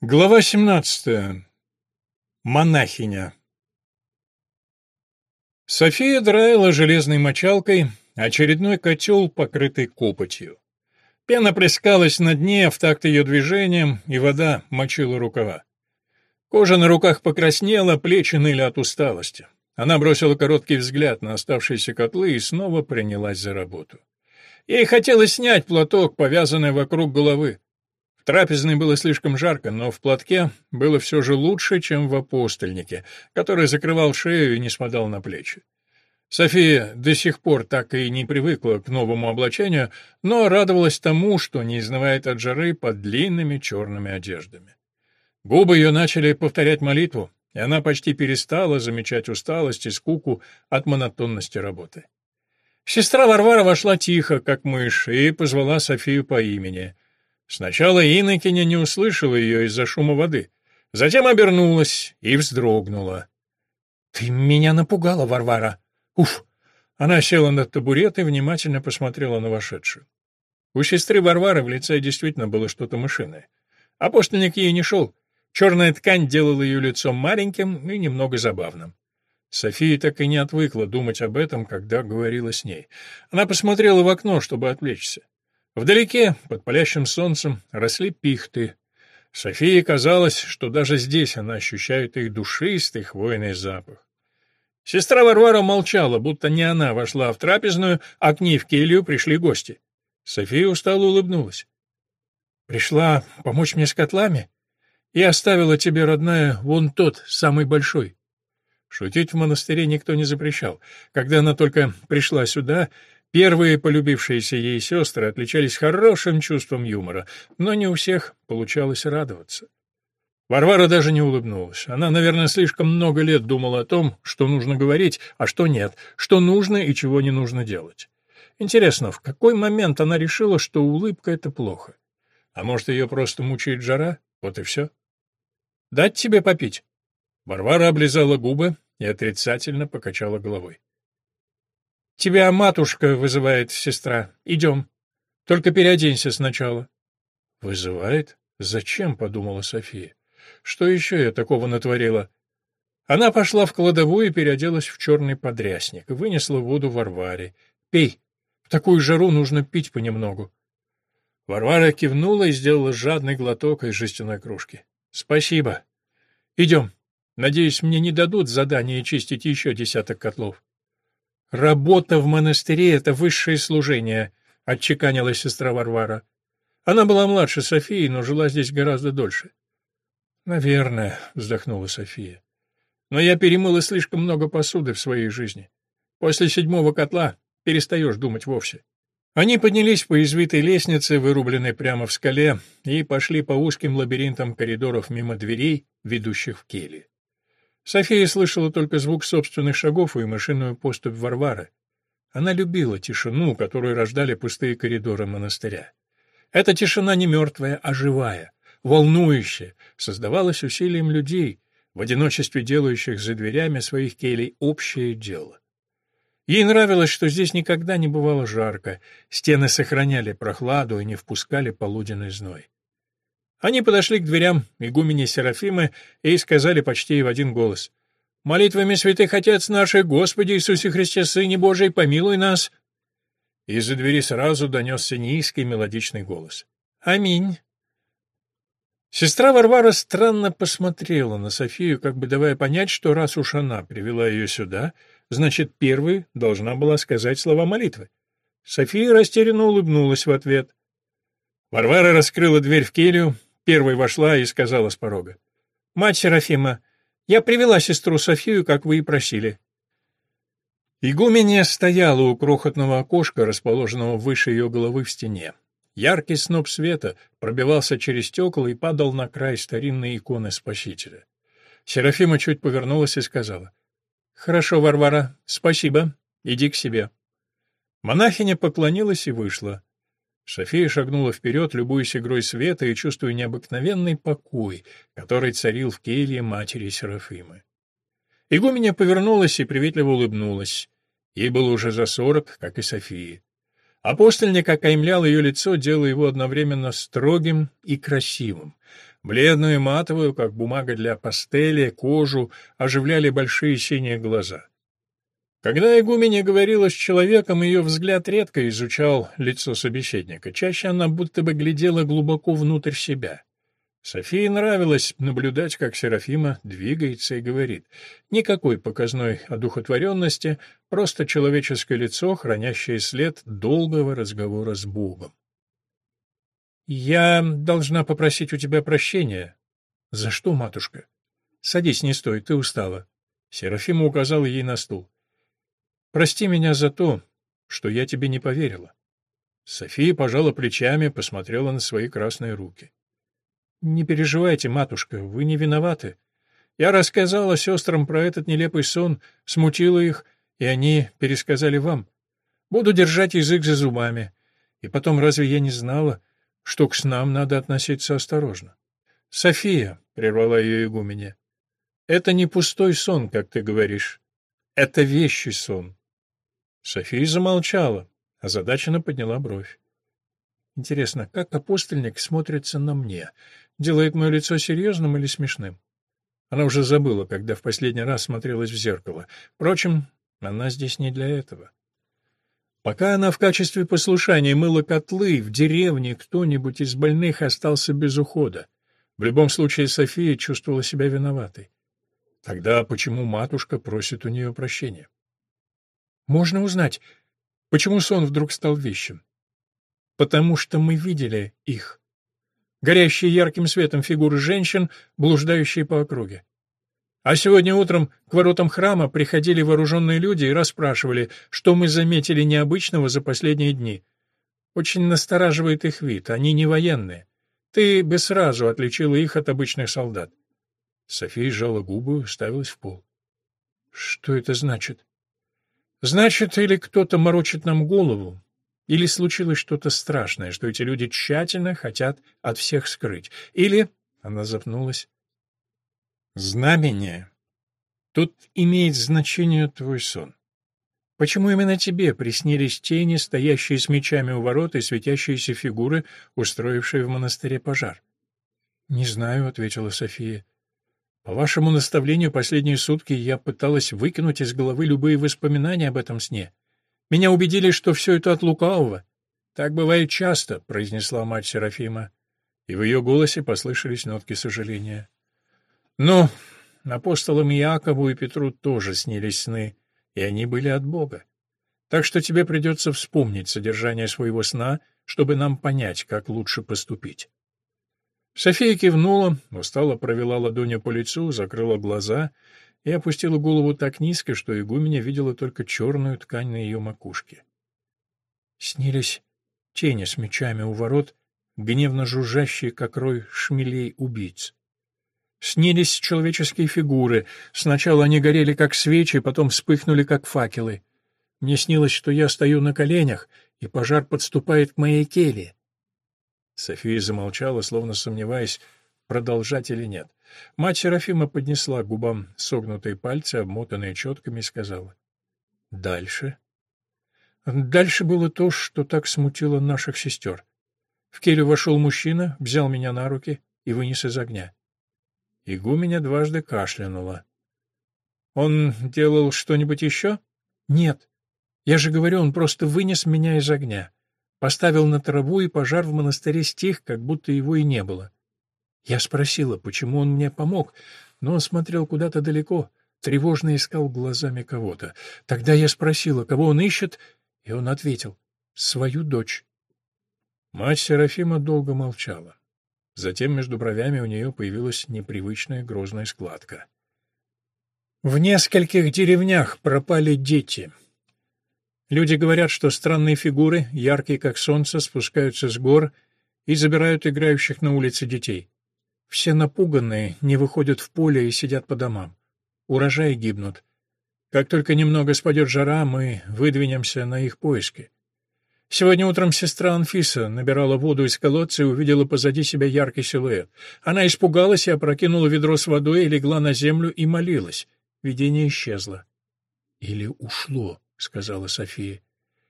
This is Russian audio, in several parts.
Глава 17. Монахиня. София драила железной мочалкой очередной котел, покрытый копотью. Пена плескалась на дне в такт ее движением, и вода мочила рукава. Кожа на руках покраснела, плечи ныли от усталости. Она бросила короткий взгляд на оставшиеся котлы и снова принялась за работу. Ей хотелось снять платок, повязанный вокруг головы трапезной было слишком жарко, но в платке было все же лучше, чем в апостольнике, который закрывал шею и не спадал на плечи. София до сих пор так и не привыкла к новому облачению, но радовалась тому, что не изнывает от жары под длинными черными одеждами. Губы ее начали повторять молитву, и она почти перестала замечать усталость и скуку от монотонности работы. Сестра Варвара вошла тихо, как мышь, и позвала Софию по имени — Сначала Иннокеня не услышала ее из-за шума воды, затем обернулась и вздрогнула. — Ты меня напугала, Варвара! Уф! Она села на табурет и внимательно посмотрела на вошедшую. У сестры Варвары в лице действительно было что-то мышиное. Апостольник ей не шел. Черная ткань делала ее лицо маленьким и немного забавным. София так и не отвыкла думать об этом, когда говорила с ней. Она посмотрела в окно, чтобы отвлечься. Вдалеке, под палящим солнцем, росли пихты. Софии казалось, что даже здесь она ощущает их душистый хвойный запах. Сестра Варвара молчала, будто не она вошла в трапезную, а к ней в келью пришли гости. София устало улыбнулась. «Пришла помочь мне с котлами и оставила тебе, родная, вон тот, самый большой». Шутить в монастыре никто не запрещал. Когда она только пришла сюда, Первые полюбившиеся ей сестры отличались хорошим чувством юмора, но не у всех получалось радоваться. Варвара даже не улыбнулась. Она, наверное, слишком много лет думала о том, что нужно говорить, а что нет, что нужно и чего не нужно делать. Интересно, в какой момент она решила, что улыбка — это плохо? А может, ее просто мучает жара? Вот и все. «Дать тебе попить?» Варвара облизала губы и отрицательно покачала головой. Тебя матушка вызывает, сестра. Идем. Только переоденься сначала. Вызывает? Зачем? подумала София. Что еще я такого натворила? Она пошла в кладовую и переоделась в черный подрясник, вынесла воду Варваре. Пей. В такую жару нужно пить понемногу. Варвара кивнула и сделала жадный глоток из жестяной кружки. Спасибо. Идем. Надеюсь, мне не дадут задание чистить еще десяток котлов. «Работа в монастыре — это высшее служение», — отчеканила сестра Варвара. Она была младше Софии, но жила здесь гораздо дольше. «Наверное», — вздохнула София. «Но я перемыла слишком много посуды в своей жизни. После седьмого котла перестаешь думать вовсе». Они поднялись по извитой лестнице, вырубленной прямо в скале, и пошли по узким лабиринтам коридоров мимо дверей, ведущих в кельи. София слышала только звук собственных шагов и машинную поступь Варвары. Она любила тишину, которую рождали пустые коридоры монастыря. Эта тишина не мертвая, а живая, волнующая, создавалась усилием людей, в одиночестве делающих за дверями своих келей общее дело. Ей нравилось, что здесь никогда не бывало жарко, стены сохраняли прохладу и не впускали полуденный зной. Они подошли к дверям игумени Серафимы и сказали почти в один голос. «Молитвами святых Отец наших, Господи Иисусе Христе, Сыне Божий, помилуй нас!» Из-за двери сразу донесся низкий мелодичный голос. «Аминь!» Сестра Варвара странно посмотрела на Софию, как бы давая понять, что раз уж она привела ее сюда, значит, первой должна была сказать слова молитвы. София растерянно улыбнулась в ответ. Варвара раскрыла дверь в келью, Первой вошла и сказала с порога. «Мать Серафима, я привела сестру Софию, как вы и просили». Игуменья стояла у крохотного окошка, расположенного выше ее головы в стене. Яркий сноп света пробивался через стекла и падал на край старинной иконы Спасителя. Серафима чуть повернулась и сказала. «Хорошо, Варвара, спасибо. Иди к себе». Монахиня поклонилась и вышла. София шагнула вперед, любуясь игрой света и чувствуя необыкновенный покой, который царил в келье матери Серафимы. Игуменя повернулась и приветливо улыбнулась. Ей было уже за сорок, как и Софии. Апостольник окаймлял ее лицо, делая его одновременно строгим и красивым. Бледную и матовую, как бумага для пастели, кожу оживляли большие синие глаза. Когда игуменя говорила с человеком, ее взгляд редко изучал лицо собеседника. Чаще она будто бы глядела глубоко внутрь себя. Софии нравилось наблюдать, как Серафима двигается и говорит. Никакой показной одухотворенности, просто человеческое лицо, хранящее след долгого разговора с Богом. «Я должна попросить у тебя прощения». «За что, матушка?» «Садись, не стой, ты устала». Серафима указала ей на стул. «Прости меня за то, что я тебе не поверила». София пожала плечами, посмотрела на свои красные руки. «Не переживайте, матушка, вы не виноваты. Я рассказала сестрам про этот нелепый сон, смутила их, и они пересказали вам. Буду держать язык за зубами. И потом, разве я не знала, что к снам надо относиться осторожно?» «София», — прервала ее игуменя, — «это не пустой сон, как ты говоришь. Это вещий сон». София замолчала, озадаченно подняла бровь. Интересно, как апостольник смотрится на мне? Делает мое лицо серьезным или смешным? Она уже забыла, когда в последний раз смотрелась в зеркало. Впрочем, она здесь не для этого. Пока она в качестве послушания мыла котлы, в деревне кто-нибудь из больных остался без ухода. В любом случае София чувствовала себя виноватой. Тогда почему матушка просит у нее прощения? Можно узнать, почему сон вдруг стал вещим? потому что мы видели их. Горящие ярким светом фигуры женщин, блуждающие по округе. А сегодня утром к воротам храма приходили вооруженные люди и расспрашивали, что мы заметили необычного за последние дни. Очень настораживает их вид, они не военные. Ты бы сразу отличила их от обычных солдат. София сжала губы, ставилась в пол. Что это значит? Значит, или кто-то морочит нам голову, или случилось что-то страшное, что эти люди тщательно хотят от всех скрыть. Или, она запнулась, знамение. Тут имеет значение твой сон. Почему именно тебе приснились тени, стоящие с мечами у ворот и светящиеся фигуры, устроившие в монастыре пожар? — Не знаю, — ответила София. — По вашему наставлению последние сутки я пыталась выкинуть из головы любые воспоминания об этом сне. Меня убедили, что все это от лукавого. Так бывает часто, произнесла мать Серафима, и в ее голосе послышались нотки сожаления. Но апостолам Иакову и Петру тоже снились сны, и они были от Бога. Так что тебе придется вспомнить содержание своего сна, чтобы нам понять, как лучше поступить. София кивнула, устало провела ладонью по лицу, закрыла глаза и опустила голову так низко, что игуменя видела только черную ткань на ее макушке. Снились тени с мечами у ворот, гневно жужжащие, как рой шмелей убийц. Снились человеческие фигуры. Сначала они горели, как свечи, потом вспыхнули, как факелы. Мне снилось, что я стою на коленях, и пожар подступает к моей келье. София замолчала, словно сомневаясь, продолжать или нет. Мать Серафима поднесла к губам согнутые пальцы, обмотанные четками, и сказала. «Дальше?» Дальше было то, что так смутило наших сестер. В келью вошел мужчина, взял меня на руки и вынес из огня. Игуменя дважды кашлянула. «Он делал что-нибудь еще?» «Нет. Я же говорю, он просто вынес меня из огня. Поставил на траву, и пожар в монастыре стих, как будто его и не было. Я спросила, почему он мне помог, но он смотрел куда-то далеко, тревожно искал глазами кого-то. Тогда я спросила, кого он ищет, и он ответил — свою дочь. Мать Серафима долго молчала. Затем между бровями у нее появилась непривычная грозная складка. В нескольких деревнях пропали дети. Люди говорят, что странные фигуры, яркие как солнце, спускаются с гор и забирают играющих на улице детей. Все напуганные, не выходят в поле и сидят по домам. Урожаи гибнут. Как только немного спадет жара, мы выдвинемся на их поиски. Сегодня утром сестра Анфиса набирала воду из колодца и увидела позади себя яркий силуэт. Она испугалась и опрокинула ведро с водой и легла на землю и молилась. Видение исчезло. — Или ушло, — сказала София.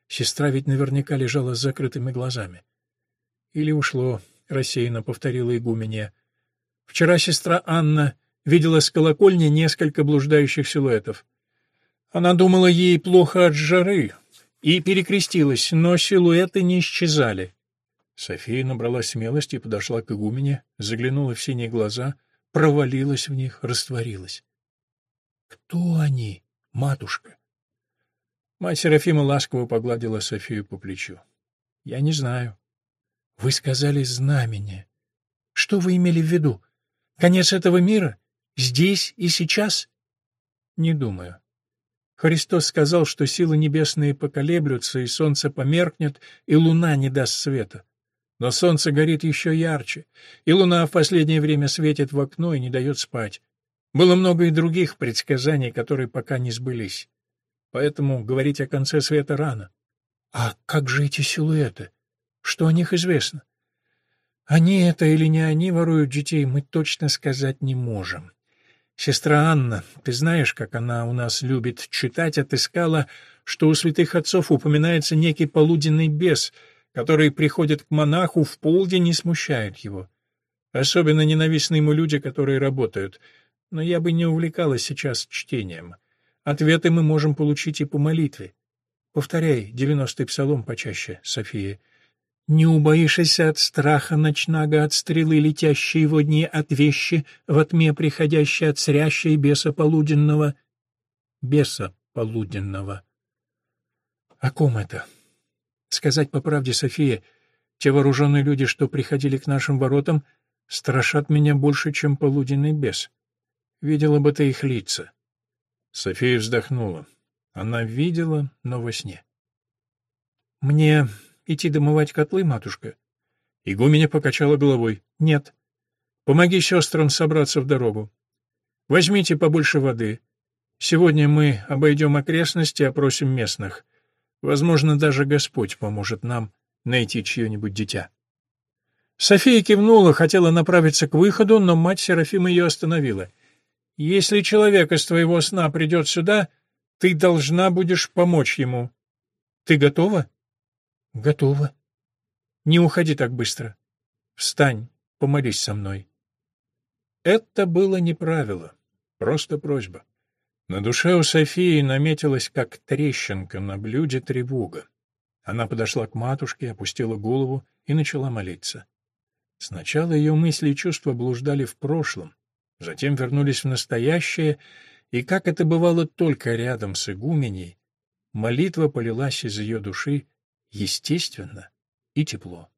Сестра ведь наверняка лежала с закрытыми глазами. Или ушло, рассеянно повторила игуменья. Вчера сестра Анна видела с колокольни несколько блуждающих силуэтов. Она думала, ей плохо от жары, и перекрестилась, но силуэты не исчезали. София набрала смелости и подошла к игумене, заглянула в синие глаза, провалилась в них, растворилась. — Кто они, матушка? Мать Серафима ласково погладила Софию по плечу. — Я не знаю. — Вы сказали знамение. Что вы имели в виду? Конец этого мира? Здесь и сейчас? — Не думаю. Христос сказал, что силы небесные поколеблются, и солнце померкнет, и луна не даст света. Но солнце горит еще ярче, и луна в последнее время светит в окно и не дает спать. Было много и других предсказаний, которые пока не сбылись. Поэтому говорить о конце света рано. А как же эти силуэты? Что о них известно? Они это или не они воруют детей, мы точно сказать не можем. Сестра Анна, ты знаешь, как она у нас любит читать, отыскала, что у святых отцов упоминается некий полуденный бес, который приходит к монаху в полдень и смущает его. Особенно ненавистны ему люди, которые работают. Но я бы не увлекалась сейчас чтением. Ответы мы можем получить и по молитве. Повторяй девяностый псалом почаще, София. Не убоишься от страха ночнага, от стрелы, летящей его дни, от вещи, во тьме приходящей от срящей беса полуденного. Беса полуденного. О ком это? Сказать по правде, София, те вооруженные люди, что приходили к нашим воротам, страшат меня больше, чем полуденный бес. Видела бы ты их лица. София вздохнула. Она видела, но во сне. «Мне идти домывать котлы, матушка?» Игуменя покачала головой. «Нет. Помоги сестрам собраться в дорогу. Возьмите побольше воды. Сегодня мы обойдем окрестности, опросим местных. Возможно, даже Господь поможет нам найти чье-нибудь дитя». София кивнула, хотела направиться к выходу, но мать Серафима ее остановила. Если человек из твоего сна придет сюда, ты должна будешь помочь ему. Ты готова? Готова. Не уходи так быстро. Встань, помолись со мной. Это было не правило, просто просьба. На душе у Софии наметилась, как трещинка на блюде, тревога. Она подошла к матушке, опустила голову и начала молиться. Сначала ее мысли и чувства блуждали в прошлом, затем вернулись в настоящее, и, как это бывало только рядом с игуменей, молитва полилась из ее души естественно и тепло.